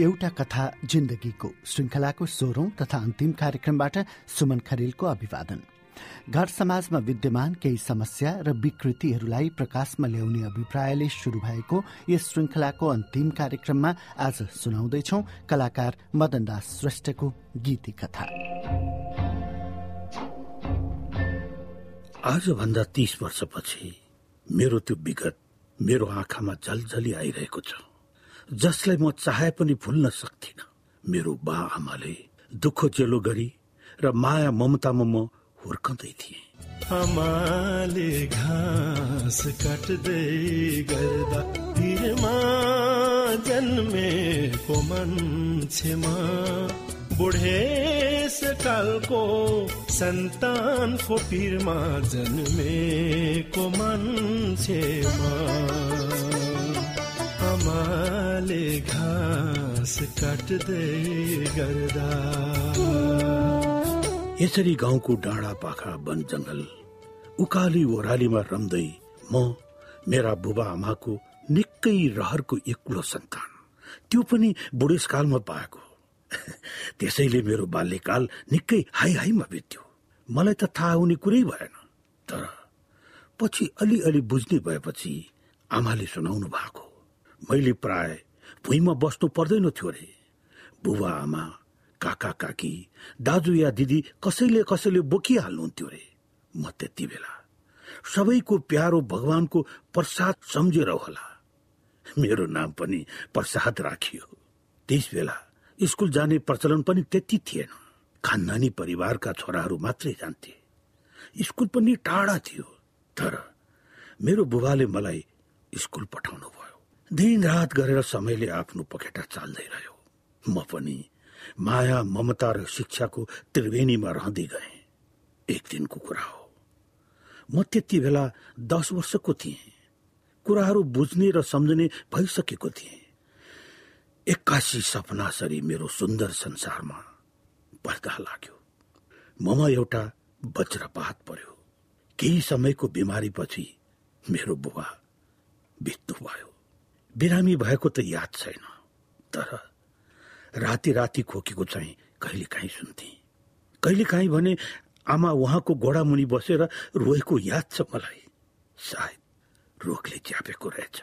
एउटा कथा जिन्दगीको श्रृङ्खलाको सोह्रौं तथा अन्तिम कार्यक्रमबाट सुमन खरेलको अभिवादन। घर समाजमा विद्यमान केही समस्या र विकृतिहरूलाई प्रकाशमा ल्याउने अभिप्रायले शुरू भएको यस श्रृङ्खलाको अन्तिम कार्यक्रममा आज सुनाउँदैछौ कलाकार मदन दास श्रेष्ठको गीती कथा। आजभन्दा तीस वर्षपछि मेरो त्यो विगत मेरो आँखामा झलझली आइरहेको छ। जसलाई म चाहे पनि भुल्न सक्थिन। मेरो बा आमाले दुःख जेलो गरी र माया ममतामा म हुर्कँदै थिएँ। आमाले घाँस काट्दै गर्दा तिरमा जन्मेको मान्छेमा बुढेसकालको सन्तान फोपिरमा जन्मेको मान्छेमा आमाले घाँस काट्दै गर्दा। यसरी गाउँको डाँडा पाखा वन जंगल उकाली ओह्रालीमा रम्दै म मेरा बुबा आमाको निकै रहरको एक्लो सन्तान। त्यो पनि बुढेसकालमा पाएको। त्यसैले मेरो बाल्यकाल निकै हाई हाईमा बित्यो। मलाई त थाहा हुने कुरै भएन। तर पछि अलिअलि बुझ्ने भएपछि आमाले सुनाउनु भएको। मैले प्राय भुइँमा बस्नु पर्दैन थियो रे। बुबा आमा काका काकी दाजु या दिदी कसैले कसैले बोकिहाल्नुहुन्थ्यो रे म त्यति बेला। सबैको प्यारो भगवानको प्रसाद सम्झेर होला। मेरो नाम पनि प्रसाद राखियो। त्यस बेला स्कुल जाने प्रचलन पनि त्यति थिएन। खानदानी परिवारका छोराहरू मात्रै जान्थे। स्कुल पनि टाढा थियो तर मेरो बुबाले मलाई स्कुल पठाउनु भयो दिन रात गरेर समयले आफ्नो पखेटा चाल्दै रह्यो। म पनि माया ममता र शिक्षाको त्रिवेणीमा रहँदै गए। एक दिनको कुरा हो। म त्यति बेला दस वर्षको थिएँ। कुराहरू बुझ्ने र सम्झने भइसकेको थिएँ। एक्कासी सपनासरी मेरो सुन्दर संसारमा पर्दा लाग्यो। ममा एउटा वज्रपात पर्यो। केही समयको बिमारीपछि मेरो बुबा बित्नु भयो। बिरामी भएको त याद छैन। तर राति राति खोकेको चाहिँ कहिले काहीँ सुन्थे। कहिले काहीँ भने आमा उहाँको घोडा मुनि बसेर रोएको याद छ मलाई। सायद रोगले च्यापेको रहेछ।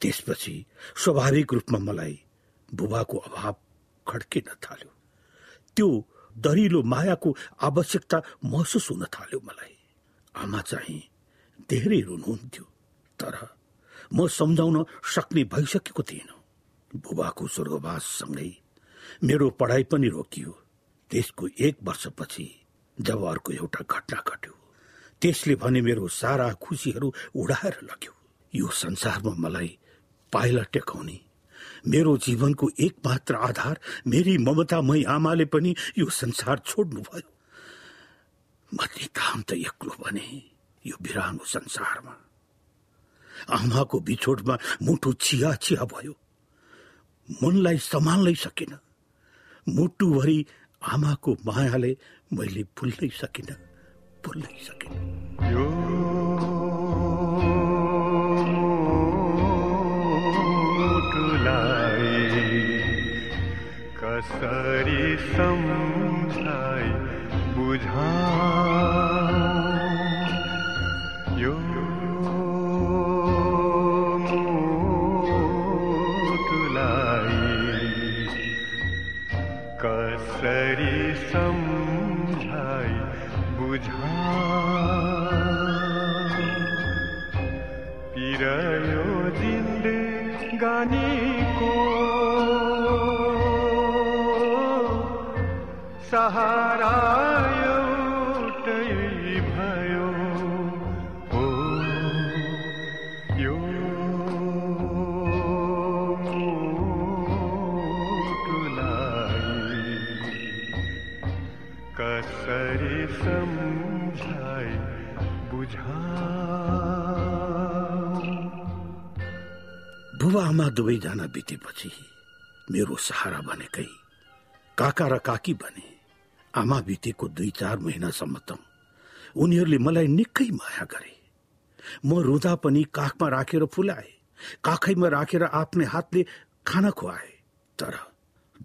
त्यसपछि स्वाभाविक रूपमा मलाई बुबाको अभाव खड्किन थाल्यो। त्यो दरिलो मायाको आवश्यकता महसुस हुन थाल्यो मलाई। आमा चाहिँ धेरै रुनुहुन्थ्यो। तर म सम्झाउन सक्ने भइसकेको थिएन। बुबाको स्वर्गवाससँगै मेरो पढाइ पनि रोकियो। त्यसको एक वर्षपछि जब अर्को एउटा घटना घट्यो त्यसले भने मेरो सारा खुसीहरू उडाएर लग्यो। यो संसारमा मलाई पाइला टेकाउने मेरो जीवनको एक मात्र आधार मेरी ममतामय आमाले पनि यो संसार छोड्नु भयो मन्ने काम त एक्लो भने यो बिरानो संसारमा। आमाको बिछोडमा मुटु छिया छिया भयो। मनलाई सम्हाल्नै सकिन। मुटुभरि आमाको मायाले मैले भुल्नै सकिन। भुल्नै सकिन। 빌어요진 듯간 있고 사하라요. बुबा आमा दुवैजना बितेपछि मेरो सहारा भनेकै काका र काकी बने आमा बितेको दुई चार महिनासम्म त उनीहरूले मलाई निकै माया गरे। म रुँदा पनि काखमा राखेर फुलाए काखैमा राखेर आफ्नै हातले खाना खुवाए तर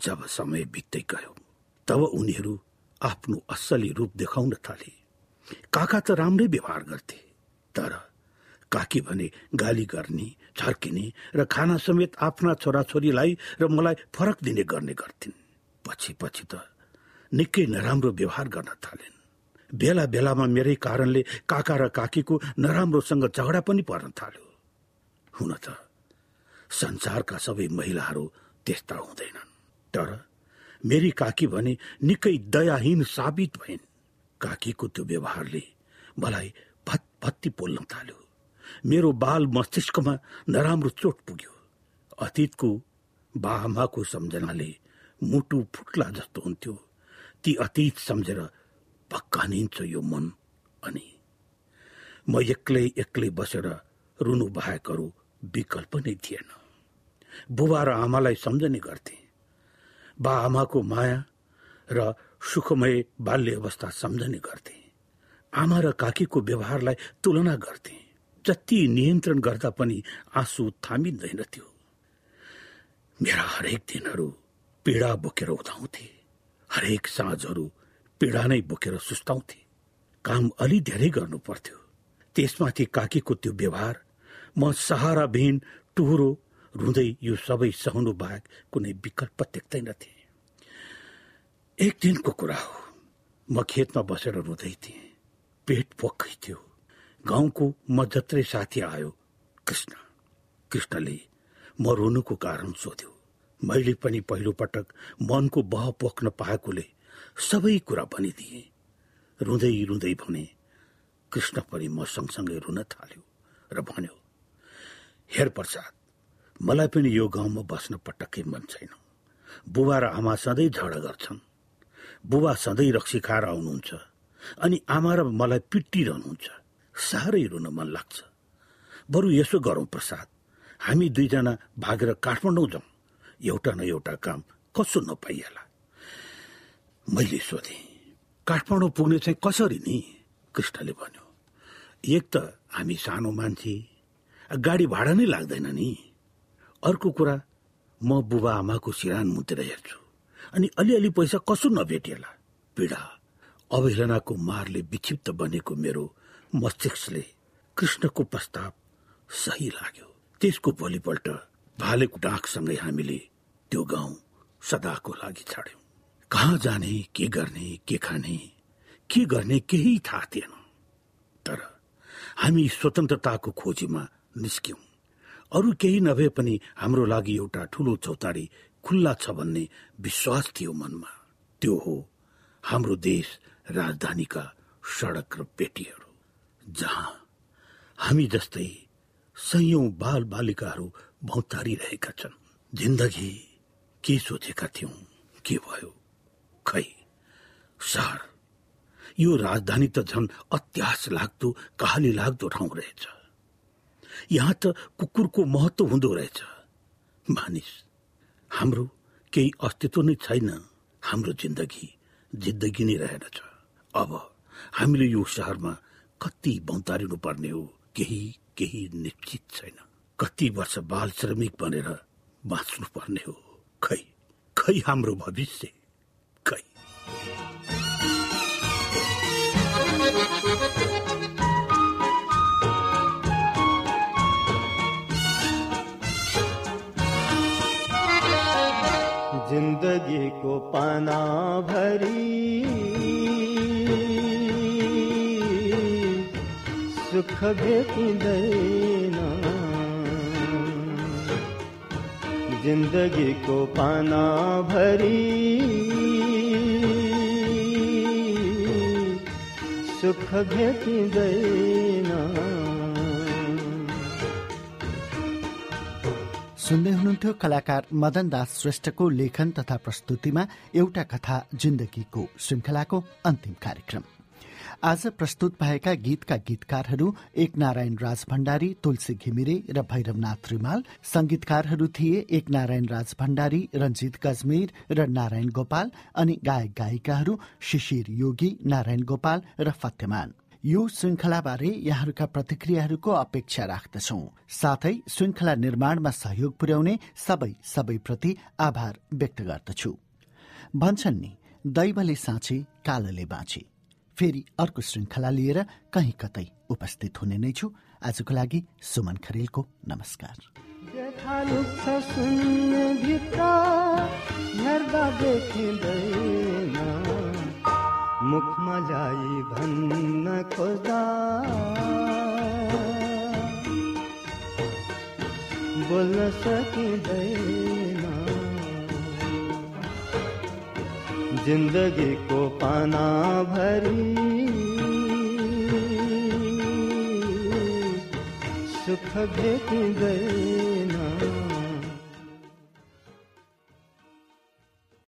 जब समय बित्दै गयो तब उनीहरू आफ्नो असली रूप देखाउन थाले। काका त राम्रै व्यवहार गर्थे तर काकी भने गाली गर्ने छर्किने र खाना समेत आफ्ना छोराछोरीलाई र मलाई फरक दिने गर्ने गर्थिन्। पछि पछि त निकै नराम्रो व्यवहार गर्न थालिन्। बेला बेलामा मेरै कारणले काका र काकीको नराम्रोसँग झगडा पनि पर्न थाल्यो। हुन त संसारका सबै महिलाहरू त्यस्ता हुँदैनन् तर मेरी काकी भने निकै दयाहीन साबित भइन्। काकीको त्यो व्यवहारले मलाई भत्ती पोल्न थाल्यो। मेरो बाल मस्तिष्कमा नराम्रो चोट पुग्यो। अतीतको बाआमाको सम्झनाले मुटु फुट्ला जस्तो हुन्थ्यो। ती अतीत सम्झेर भक्कानिन्छ यो मन अनि म एक्लै एक्लै बसेर रुनु बाहेक अरू विकल्प नै थिएन। बुबा र आमालाई सम्झने गर्थे। बा आमाको माया र सुखमय बाल्य अवस्था सम्झने गर्थे। आमा र काकीको व्यवहारलाई तुलना गर्थे। जति नियन्त्रण गर्दा पनि आँसु थामिँदैनथ्यो। मेरा हरेक दिनहरू पीडा बोकेर उठाउँथे हरेक साँझहरू पीडा नै बोकेर सुस्ताउँथे। काम अलि धेरै गर्नु पर्थ्यो। त्यसमाथि काकीको त्यो व्यवहार म सहाराविहीन टुहुरो रुँदै यो सबै सहनु बाहेक कुनै विकल्प देख्दैनथे। एक दिनको कुरा हो। म खेतमा बसेर रुँदै थिएँ। पेट पोखै थियो। गाउँको म जत्रै साथी आयो कृष्ण। कृष्णले म रुनुको कारण सोध्यो। मैले पनि पहिलो पटक मनको बह पोख्न पाएकोले सबै कुरा भनिदिए। रुँदै रुँदै भने कृष्ण पनि म सँगसँगै रुन थाल्यो। र भन्यो हेर प्रसाद मलाई पनि यो गाउँमा बस्न पटक्कै मन छैन। बुबा र आमा सधैँ झगडा गर्छन्। बुबा सधैँ रक्सी खाएर आउनुहुन्छ। अनि आमा र मलाई पिटिरहनुहुन्छ साह्रै रुन मन लाग्छ। बरु यसो गरौँ प्रसाद। हामी दुईजना भागेर काठमाडौँ जाउँ। एउटा न एउटा काम कसो नपाइएला मैले सोधेँ काठमाडौँ पुग्ने चाहिँ कसरी नि? कृष्णले भन्यो एक त हामी सानो मान्छे गाडी भाडा नै लाग्दैन नि। अर्को कुरा म बुबा आमाको सिरान मुतेर हेर्छु। अनि अलिअलि पैसा कसो नभेटिएला पीडा। अवहेलनाको मारले विक्षिप्त बनेको मेरो मस्तिष्कले कृष्णको प्रस्ताव सही लाग्यो। त्यसको भोलिपल्ट भालेको डाकसँगै हामीले त्यो गाउँ सदाको लागि छाड्यौं। कहाँ जाने के गर्ने के खाने के गर्ने केही थाहा थिएन। तर हामी स्वतन्त्रताको खोजीमा निस्क्यौं। अरू केही नभए पनि हाम्रो लागि एउटा ठूलो चौतारी खुल्ला छ भन्ने विश्वास थियो मनमा। त्यो हो हाम्रो देश राजधानीका सड़क र पेटीहरू जहाँ हामी जस्तै सयौं बाल बालिकाहरू भौतारिरहेका छन्। जिन्दगी के सोचेका थियौं के भयो? खै सहर यो राजधानी त झन् अत्यास लाग्दो कहाली लाग्दो ठाउँ रहेछ। यहाँ त कुकुरको महत्व हुँदो रहेछ। मानिस हाम्रो केही अस्तित्व नै छैन। हाम्रो जिन्दगी जिन्दगी नै रहेनछ अब हामीले यो सहरमा कति बौतारिनु पर्ने हो केही केही निश्चित छैन। कति वर्ष बाल श्रमिक बनेर बाँच्नु पर्ने हो। खै खै हाम्रो भविष्य? पाना भरी। सुख देना। ज़िंदगी को पाना भरी। सुख भेटिँदैन सुन्दै हुनुहुन्थ्यो कलाकार मदन दास श्रेष्ठको लेखन तथा प्रस्तुतिमा एउटा कथा जिन्दगीको श्रृङ्खलाको अन्तिम कार्यक्रम। आज प्रस्तुत भएका गीतका गीतकारहरू एक नारायण राज भण्डारी तुलसी घिमिरे र भैरवनाथ रिमाल संगीतकारहरू थिए एक नारायण राज भण्डारी रञ्जित गजमेर र नारायण गोपाल अनि गायक गायिकाहरू शिशिर योगी नारायण गोपाल र फत्यमान यो श्रृङ्खलाबारे यहाँहरूका प्रतिक्रियाहरूको अपेक्षा राख्दछौ। साथै श्रृङ्खला निर्माणमा सहयोग पुर्याउने सबै सबैप्रति आभार व्यक्त गर्दछु। भन्छन् नि दैवले साँचे कालले बाँचे। फेरि अर्को श्रृङ्खला लिएर कहीँ कतै उपस्थित हुने नै छु। आजको लागि सुमन खरेलको नमस्कार। मुखमा ल्याई भन्न खोज्दा। बोल्न सकिँदैन। जिन्दगीको पाना भरी सुख भेटिँदैन